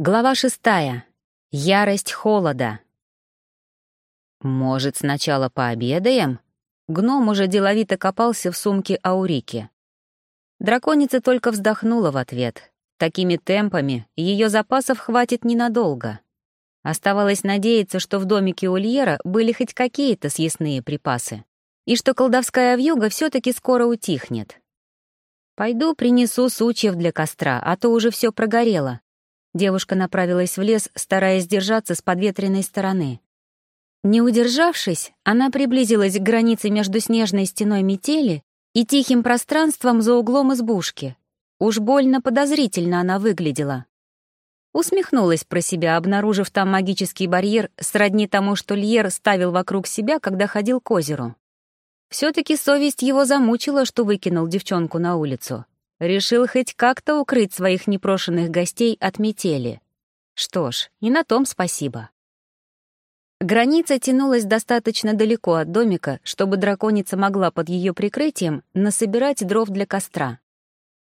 Глава шестая. Ярость холода. «Может, сначала пообедаем?» Гном уже деловито копался в сумке Аурики. Драконица только вздохнула в ответ. Такими темпами ее запасов хватит ненадолго. Оставалось надеяться, что в домике Ульера были хоть какие-то съестные припасы, и что колдовская вьюга все таки скоро утихнет. «Пойду принесу сучьев для костра, а то уже все прогорело», Девушка направилась в лес, стараясь держаться с подветренной стороны. Не удержавшись, она приблизилась к границе между снежной стеной метели и тихим пространством за углом избушки. Уж больно подозрительно она выглядела. Усмехнулась про себя, обнаружив там магический барьер, сродни тому, что Льер ставил вокруг себя, когда ходил к озеру. все таки совесть его замучила, что выкинул девчонку на улицу. Решил хоть как-то укрыть своих непрошенных гостей от метели. Что ж, и на том спасибо. Граница тянулась достаточно далеко от домика, чтобы драконица могла под ее прикрытием насобирать дров для костра.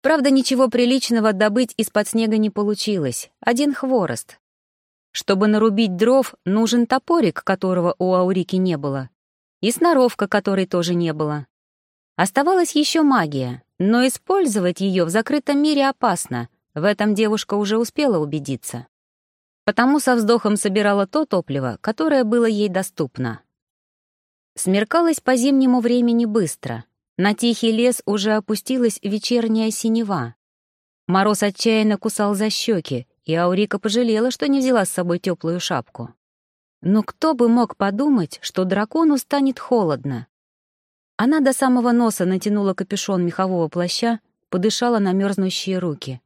Правда, ничего приличного добыть из-под снега не получилось, один хворост. Чтобы нарубить дров, нужен топорик, которого у Аурики не было, и сноровка, которой тоже не было. Оставалась еще магия, но использовать ее в закрытом мире опасно, в этом девушка уже успела убедиться. Потому со вздохом собирала то топливо, которое было ей доступно. Смеркалось по зимнему времени быстро. На тихий лес уже опустилась вечерняя синева. Мороз отчаянно кусал за щеки, и Аурика пожалела, что не взяла с собой теплую шапку. Но кто бы мог подумать, что дракону станет холодно, она до самого носа натянула капюшон мехового плаща, подышала на мерзнущие руки.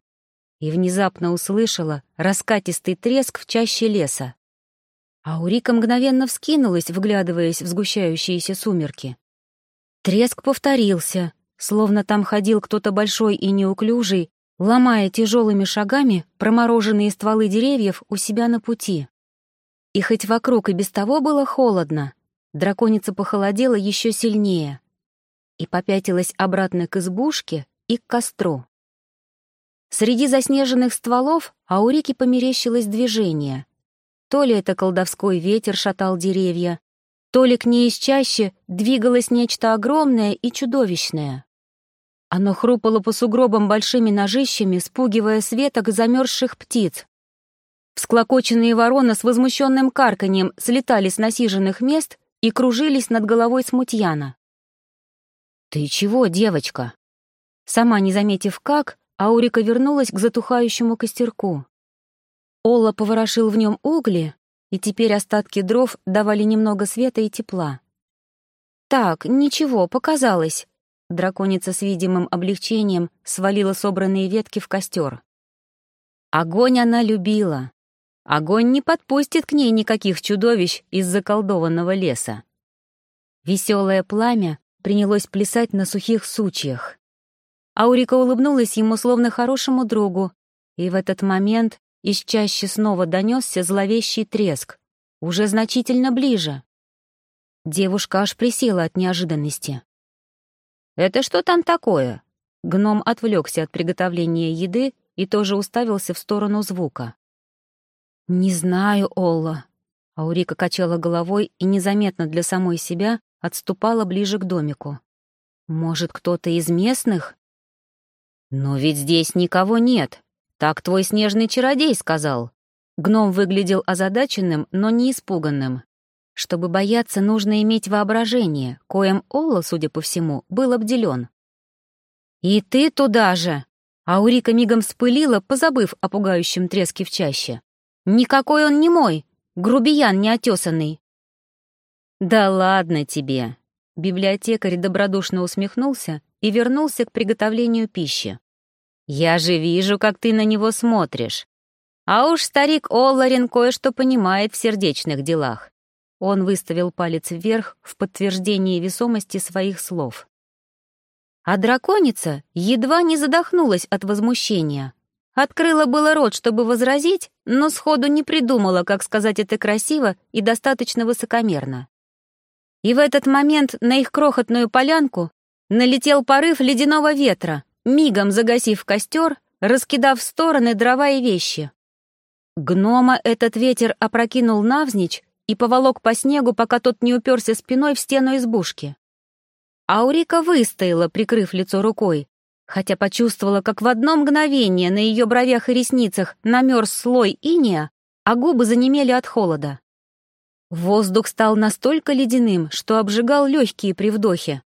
И внезапно услышала раскатистый треск в чаще леса. Аурика мгновенно вскинулась, вглядываясь в сгущающиеся сумерки. Треск повторился, словно там ходил кто-то большой и неуклюжий, ломая тяжелыми шагами промороженные стволы деревьев у себя на пути. И хоть вокруг и без того было холодно, драконица похолодела еще сильнее и попятилась обратно к избушке и к костру. Среди заснеженных стволов Аурике померещилось движение. То ли это колдовской ветер шатал деревья, то ли к ней из чаще двигалось нечто огромное и чудовищное. Оно хрупало по сугробам большими ножищами, спугивая светок замерзших птиц. Всклокоченные вороны с возмущенным карканьем слетали с насиженных мест и кружились над головой смутьяна. «Ты чего, девочка?» Сама не заметив как, Аурика вернулась к затухающему костерку. Олла поворошил в нем угли, и теперь остатки дров давали немного света и тепла. «Так, ничего, показалось», — драконица с видимым облегчением свалила собранные ветки в костер. Огонь она любила. Огонь не подпустит к ней никаких чудовищ из заколдованного леса. Веселое пламя принялось плясать на сухих сучьях. Аурика улыбнулась ему словно хорошему другу, и в этот момент из чаще снова донесся зловещий треск, уже значительно ближе. Девушка аж присела от неожиданности. «Это что там такое?» Гном отвлекся от приготовления еды и тоже уставился в сторону звука. «Не знаю, Олла». Аурика качала головой и незаметно для самой себя отступала ближе к домику. «Может, кто-то из местных?» «Но ведь здесь никого нет. Так твой снежный чародей сказал». Гном выглядел озадаченным, но не испуганным. Чтобы бояться, нужно иметь воображение, коем Олла, судя по всему, был обделен. «И ты туда же!» Аурика мигом вспылила, позабыв о пугающем треске в чаще. «Никакой он не мой! Грубиян неотесанный! «Да ладно тебе!» Библиотекарь добродушно усмехнулся и вернулся к приготовлению пищи. «Я же вижу, как ты на него смотришь. А уж старик Олларин кое-что понимает в сердечных делах». Он выставил палец вверх в подтверждение весомости своих слов. А драконица едва не задохнулась от возмущения. Открыла было рот, чтобы возразить, но сходу не придумала, как сказать это красиво и достаточно высокомерно. И в этот момент на их крохотную полянку налетел порыв ледяного ветра, мигом загасив костер, раскидав в стороны дрова и вещи. Гнома этот ветер опрокинул навзничь и поволок по снегу, пока тот не уперся спиной в стену избушки. Аурика выстояла, прикрыв лицо рукой, хотя почувствовала, как в одно мгновение на ее бровях и ресницах намерз слой иния, а губы занемели от холода. Воздух стал настолько ледяным, что обжигал легкие при вдохе.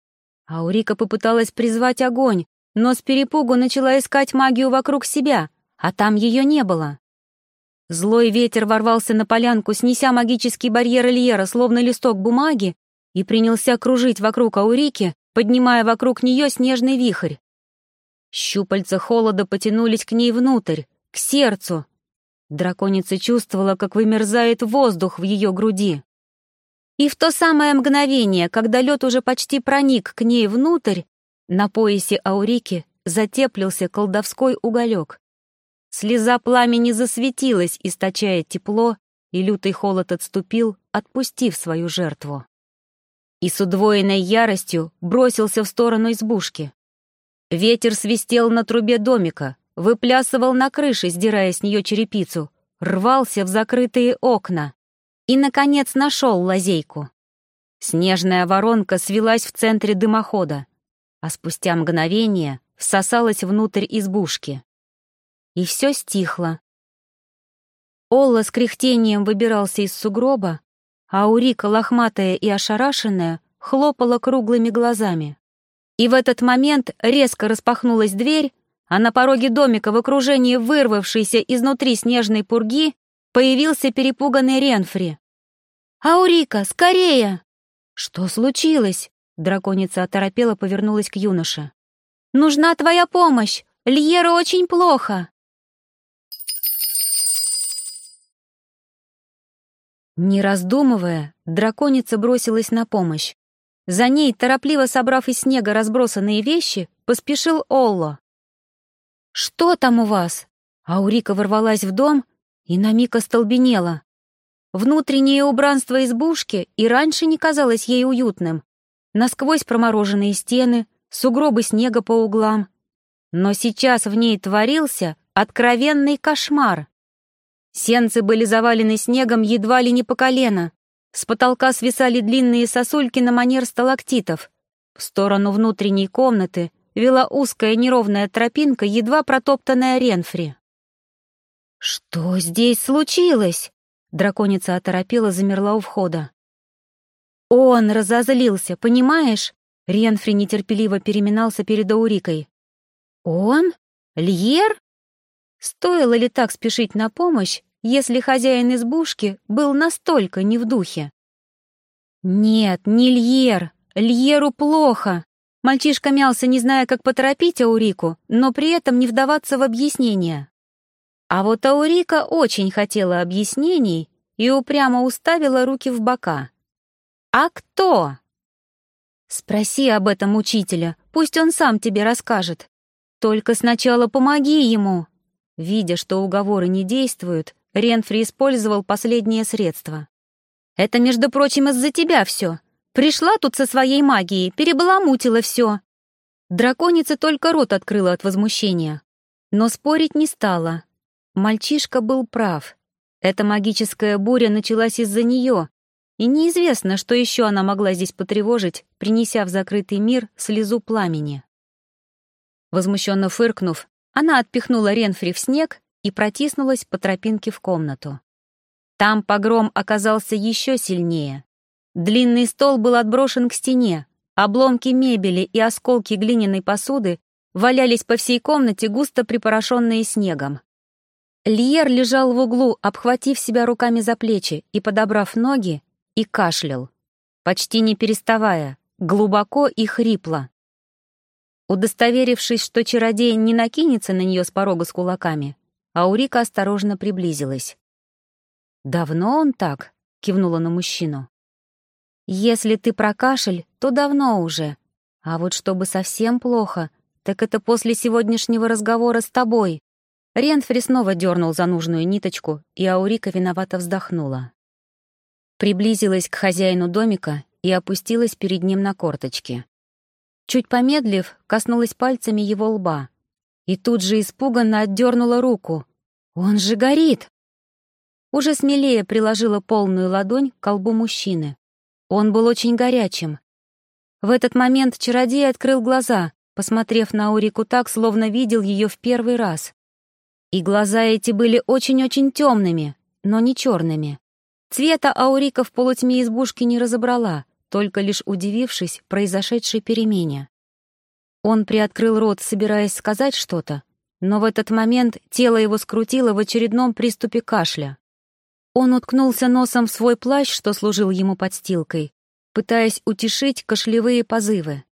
Аурика попыталась призвать огонь, но с перепугу начала искать магию вокруг себя, а там ее не было. Злой ветер ворвался на полянку, снеся магический барьер Ильера, словно листок бумаги, и принялся кружить вокруг Аурики, поднимая вокруг нее снежный вихрь. Щупальца холода потянулись к ней внутрь, к сердцу, Драконица чувствовала, как вымерзает воздух в ее груди. И в то самое мгновение, когда лед уже почти проник к ней внутрь, на поясе Аурики затеплился колдовской уголек. Слеза пламени засветилась, источая тепло, и лютый холод отступил, отпустив свою жертву. И с удвоенной яростью бросился в сторону избушки. Ветер свистел на трубе домика, выплясывал на крыше, сдирая с нее черепицу, рвался в закрытые окна и, наконец, нашел лазейку. Снежная воронка свелась в центре дымохода, а спустя мгновение всосалась внутрь избушки. И все стихло. Олла с кряхтением выбирался из сугроба, а Урика, лохматая и ошарашенная, хлопала круглыми глазами. И в этот момент резко распахнулась дверь, а на пороге домика в окружении вырвавшейся изнутри снежной пурги появился перепуганный Ренфри. «Аурика, скорее!» «Что случилось?» Драконица оторопела повернулась к юноше. «Нужна твоя помощь! Льеру очень плохо!» Не раздумывая, драконица бросилась на помощь. За ней, торопливо собрав из снега разбросанные вещи, поспешил Олло. «Что там у вас?» Аурика ворвалась в дом и на миг остолбенела. Внутреннее убранство избушки и раньше не казалось ей уютным. Насквозь промороженные стены, сугробы снега по углам. Но сейчас в ней творился откровенный кошмар. Сенцы были завалены снегом едва ли не по колено. С потолка свисали длинные сосульки на манер сталактитов. В сторону внутренней комнаты вела узкая неровная тропинка, едва протоптанная Ренфри. «Что здесь случилось?» Драконица оторопела, замерла у входа. «Он разозлился, понимаешь?» Ренфри нетерпеливо переминался перед Аурикой. «Он? Льер?» Стоило ли так спешить на помощь, если хозяин избушки был настолько не в духе? «Нет, не Льер. Льеру плохо. Мальчишка мялся, не зная, как поторопить Аурику, но при этом не вдаваться в объяснения. А вот Аурика очень хотела объяснений и упрямо уставила руки в бока. «А кто?» «Спроси об этом учителя, пусть он сам тебе расскажет. Только сначала помоги ему». Видя, что уговоры не действуют, Ренфри использовал последнее средство. «Это, между прочим, из-за тебя все. Пришла тут со своей магией, перебаламутила все. Драконица только рот открыла от возмущения. Но спорить не стала. Мальчишка был прав. Эта магическая буря началась из-за нее, и неизвестно, что еще она могла здесь потревожить, принеся в закрытый мир слезу пламени. Возмущенно фыркнув, она отпихнула Ренфри в снег и протиснулась по тропинке в комнату. Там погром оказался еще сильнее. Длинный стол был отброшен к стене, обломки мебели и осколки глиняной посуды валялись по всей комнате, густо припорошенные снегом. Льер лежал в углу, обхватив себя руками за плечи и подобрав ноги, и кашлял, почти не переставая, глубоко и хрипло. Удостоверившись, что чародей не накинется на нее с порога с кулаками, Аурика осторожно приблизилась. «Давно он так?» — кивнула на мужчину. Если ты про кашель, то давно уже. А вот чтобы совсем плохо, так это после сегодняшнего разговора с тобой. Ренфри снова дернул за нужную ниточку, и Аурика виновато вздохнула. Приблизилась к хозяину домика и опустилась перед ним на корточки. Чуть помедлив, коснулась пальцами его лба. И тут же испуганно отдернула руку. «Он же горит!» уже смелее приложила полную ладонь к колбу мужчины. Он был очень горячим. В этот момент чародей открыл глаза, посмотрев на Аурику так, словно видел ее в первый раз. И глаза эти были очень-очень темными, но не черными. Цвета Аурика в полутьме избушки не разобрала, только лишь удивившись произошедшей перемене. Он приоткрыл рот, собираясь сказать что-то, но в этот момент тело его скрутило в очередном приступе кашля. Он уткнулся носом в свой плащ, что служил ему подстилкой, пытаясь утешить кашлевые позывы.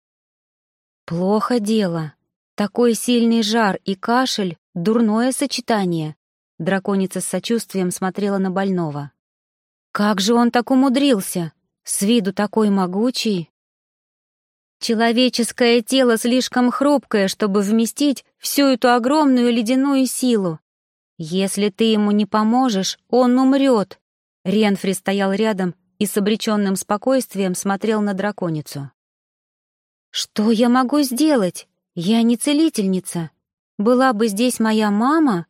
Плохо дело. Такой сильный жар и кашель — дурное сочетание. Драконица с сочувствием смотрела на больного. Как же он так умудрился? С виду такой могучий. Человеческое тело слишком хрупкое, чтобы вместить всю эту огромную ледяную силу. Если ты ему не поможешь, он умрет. Ренфри стоял рядом и с обреченным спокойствием смотрел на драконицу. «Что я могу сделать? Я не целительница. Была бы здесь моя мама...»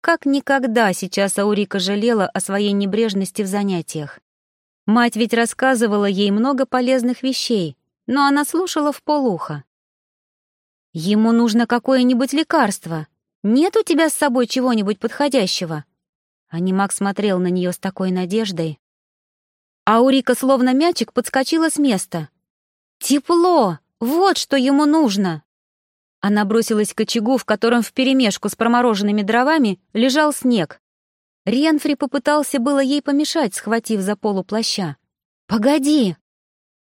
Как никогда сейчас Аурика жалела о своей небрежности в занятиях. Мать ведь рассказывала ей много полезных вещей, но она слушала в полухо. «Ему нужно какое-нибудь лекарство. Нет у тебя с собой чего-нибудь подходящего?» Анимак смотрел на нее с такой надеждой. Аурика, словно мячик, подскочила с места. «Тепло! Вот что ему нужно!» Она бросилась к очагу, в котором вперемешку с промороженными дровами лежал снег. Ренфри попытался было ей помешать, схватив за полу плаща. «Погоди!»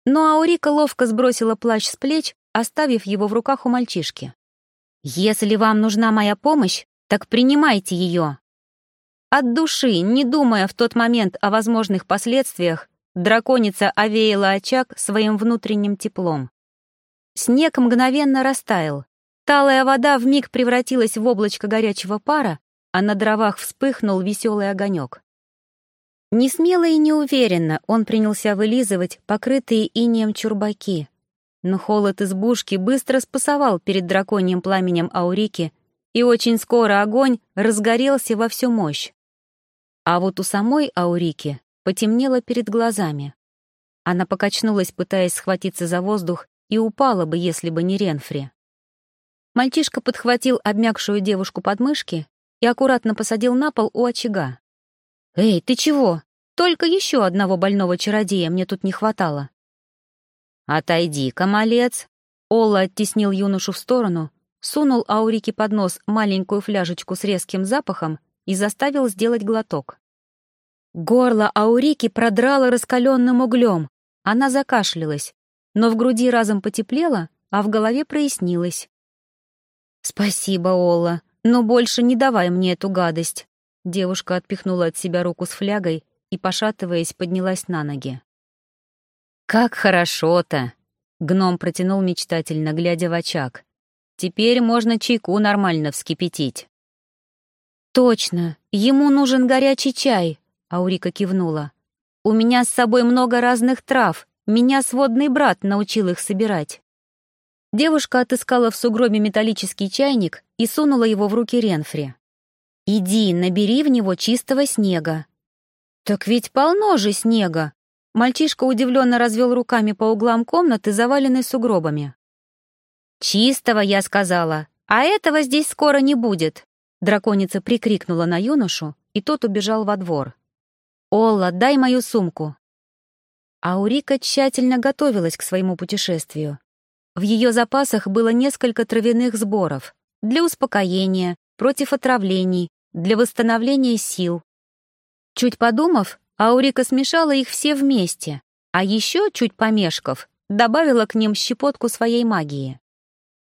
Но Аурика ловко сбросила плащ с плеч, оставив его в руках у мальчишки. «Если вам нужна моя помощь, так принимайте ее!» От души, не думая в тот момент о возможных последствиях, драконица овеяла очаг своим внутренним теплом. Снег мгновенно растаял. Талая вода вмиг превратилась в облачко горячего пара, а на дровах вспыхнул веселый огонек. Несмело и неуверенно он принялся вылизывать покрытые инеем чурбаки. Но холод избушки быстро спасовал перед драконьим пламенем Аурики, и очень скоро огонь разгорелся во всю мощь. А вот у самой Аурики потемнело перед глазами. Она покачнулась, пытаясь схватиться за воздух, и упала бы, если бы не Ренфри. Мальчишка подхватил обмякшую девушку под мышки и аккуратно посадил на пол у очага. «Эй, ты чего? Только еще одного больного чародея мне тут не хватало». «Отойди-ка, малец!» Олла оттеснил юношу в сторону, сунул Аурике под нос маленькую фляжечку с резким запахом и заставил сделать глоток. Горло Аурики продрало раскаленным углем. Она закашлялась, но в груди разом потеплело, а в голове прояснилось. «Спасибо, Олла. «Но больше не давай мне эту гадость!» Девушка отпихнула от себя руку с флягой и, пошатываясь, поднялась на ноги. «Как хорошо-то!» — гном протянул мечтательно, глядя в очаг. «Теперь можно чайку нормально вскипятить». «Точно! Ему нужен горячий чай!» — Аурика кивнула. «У меня с собой много разных трав. Меня сводный брат научил их собирать». Девушка отыскала в сугробе металлический чайник и сунула его в руки Ренфри. «Иди, набери в него чистого снега». «Так ведь полно же снега!» Мальчишка удивленно развел руками по углам комнаты, заваленной сугробами. «Чистого, я сказала, а этого здесь скоро не будет!» Драконица прикрикнула на юношу, и тот убежал во двор. «Олла, дай мою сумку!» Аурика тщательно готовилась к своему путешествию. В ее запасах было несколько травяных сборов для успокоения, против отравлений, для восстановления сил. Чуть подумав, Аурика смешала их все вместе, а еще, чуть помешков, добавила к ним щепотку своей магии.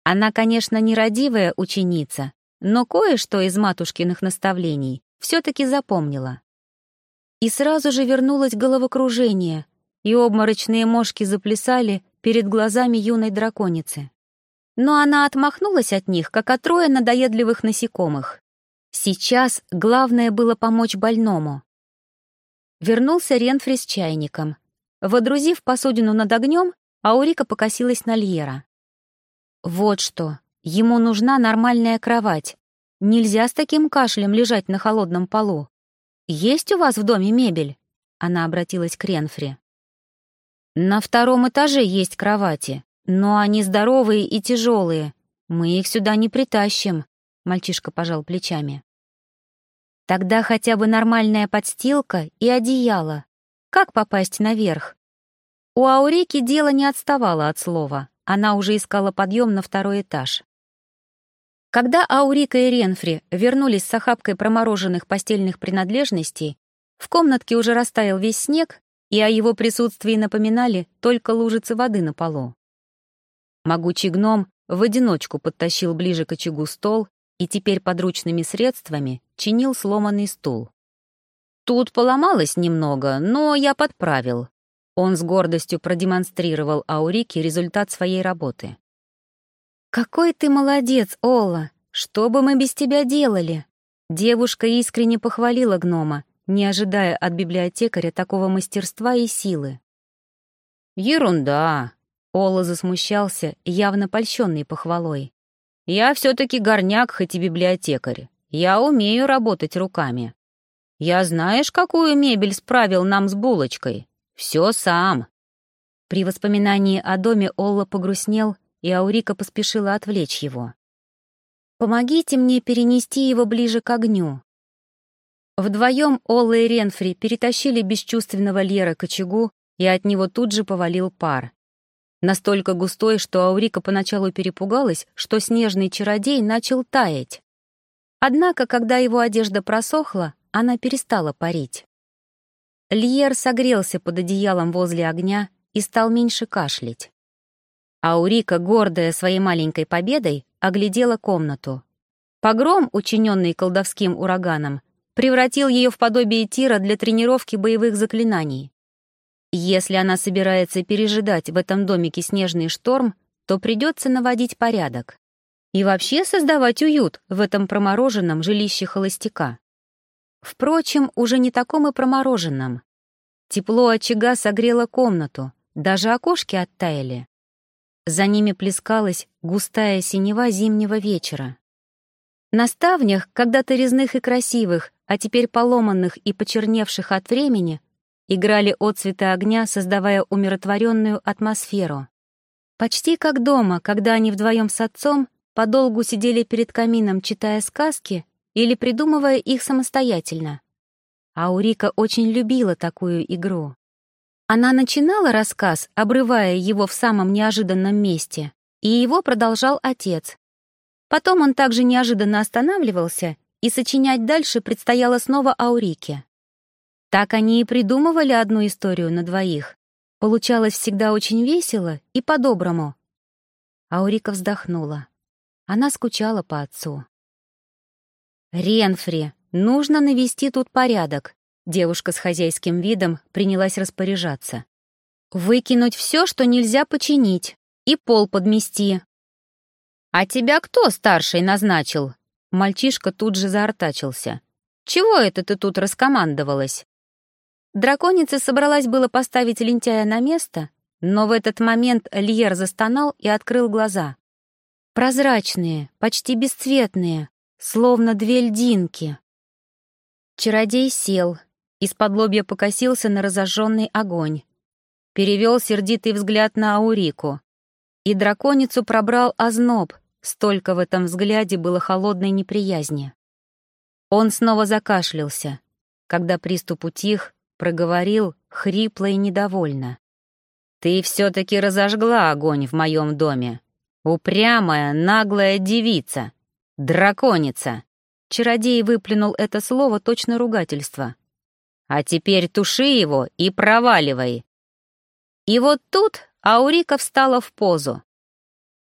Она, конечно, не родивая ученица, но кое-что из матушкиных наставлений все-таки запомнила. И сразу же вернулось головокружение, и обморочные мошки заплясали, перед глазами юной драконицы. Но она отмахнулась от них, как от роя надоедливых насекомых. Сейчас главное было помочь больному. Вернулся Ренфри с чайником. Водрузив посудину над огнем, Аурика покосилась на Льера. «Вот что, ему нужна нормальная кровать. Нельзя с таким кашлем лежать на холодном полу. есть у вас в доме мебель?» Она обратилась к Ренфри. «На втором этаже есть кровати, но они здоровые и тяжелые. Мы их сюда не притащим», — мальчишка пожал плечами. «Тогда хотя бы нормальная подстилка и одеяло. Как попасть наверх?» У Аурики дело не отставало от слова. Она уже искала подъем на второй этаж. Когда Аурика и Ренфри вернулись с охапкой промороженных постельных принадлежностей, в комнатке уже растаял весь снег, и о его присутствии напоминали только лужицы воды на полу. Могучий гном в одиночку подтащил ближе к очагу стол и теперь подручными средствами чинил сломанный стул. Тут поломалось немного, но я подправил. Он с гордостью продемонстрировал Аурике результат своей работы. «Какой ты молодец, Ола! Что бы мы без тебя делали?» Девушка искренне похвалила гнома, не ожидая от библиотекаря такого мастерства и силы. «Ерунда!» — Ола засмущался, явно польщенный похвалой. «Я все-таки горняк, хоть и библиотекарь. Я умею работать руками. Я знаешь, какую мебель справил нам с булочкой? Все сам». При воспоминании о доме Олла погрустнел, и Аурика поспешила отвлечь его. «Помогите мне перенести его ближе к огню». Вдвоем Олла и Ренфри перетащили бесчувственного Лера к очагу, и от него тут же повалил пар. Настолько густой, что Аурика поначалу перепугалась, что снежный чародей начал таять. Однако, когда его одежда просохла, она перестала парить. Льер согрелся под одеялом возле огня и стал меньше кашлять. Аурика, гордая своей маленькой победой, оглядела комнату. Погром, учиненный колдовским ураганом, превратил ее в подобие тира для тренировки боевых заклинаний. Если она собирается пережидать в этом домике снежный шторм, то придется наводить порядок. И вообще создавать уют в этом промороженном жилище холостяка. Впрочем, уже не таком и промороженном. Тепло очага согрело комнату, даже окошки оттаяли. За ними плескалась густая синева зимнего вечера. На ставнях, когда-то резных и красивых, а теперь поломанных и почерневших от времени, играли отцветы огня, создавая умиротворенную атмосферу. Почти как дома, когда они вдвоем с отцом подолгу сидели перед камином, читая сказки или придумывая их самостоятельно. Аурика очень любила такую игру. Она начинала рассказ, обрывая его в самом неожиданном месте, и его продолжал отец. Потом он также неожиданно останавливался, и сочинять дальше предстояло снова Аурике. Так они и придумывали одну историю на двоих. Получалось всегда очень весело и по-доброму. Аурика вздохнула. Она скучала по отцу. «Ренфри, нужно навести тут порядок», девушка с хозяйским видом принялась распоряжаться. «Выкинуть все, что нельзя починить, и пол подмести». «А тебя кто старший назначил?» Мальчишка тут же заортачился. «Чего это ты тут раскомандовалась?» Драконица собралась было поставить лентяя на место, но в этот момент Льер застонал и открыл глаза. Прозрачные, почти бесцветные, словно две льдинки. Чародей сел, из-под лобья покосился на разожженный огонь. Перевел сердитый взгляд на Аурику. И драконицу пробрал озноб, столько в этом взгляде было холодной неприязни. Он снова закашлялся. Когда приступ утих, проговорил хрипло и недовольно. «Ты все-таки разожгла огонь в моем доме. Упрямая, наглая девица. «Драконица!» Чародей выплюнул это слово точно ругательство. «А теперь туши его и проваливай!» И вот тут Аурика встала в позу.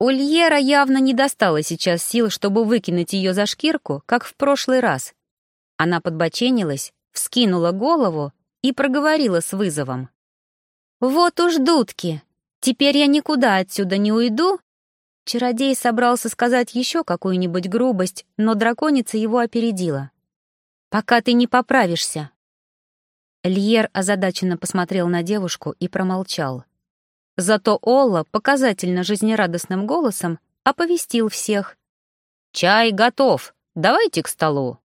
Ульера явно не достала сейчас сил, чтобы выкинуть ее за шкирку, как в прошлый раз. Она подбоченилась, вскинула голову и проговорила с вызовом. «Вот уж дудки! Теперь я никуда отсюда не уйду Чародей собрался сказать еще какую-нибудь грубость, но драконица его опередила. «Пока ты не поправишься». Льер озадаченно посмотрел на девушку и промолчал. Зато Олла показательно жизнерадостным голосом оповестил всех. «Чай готов, давайте к столу».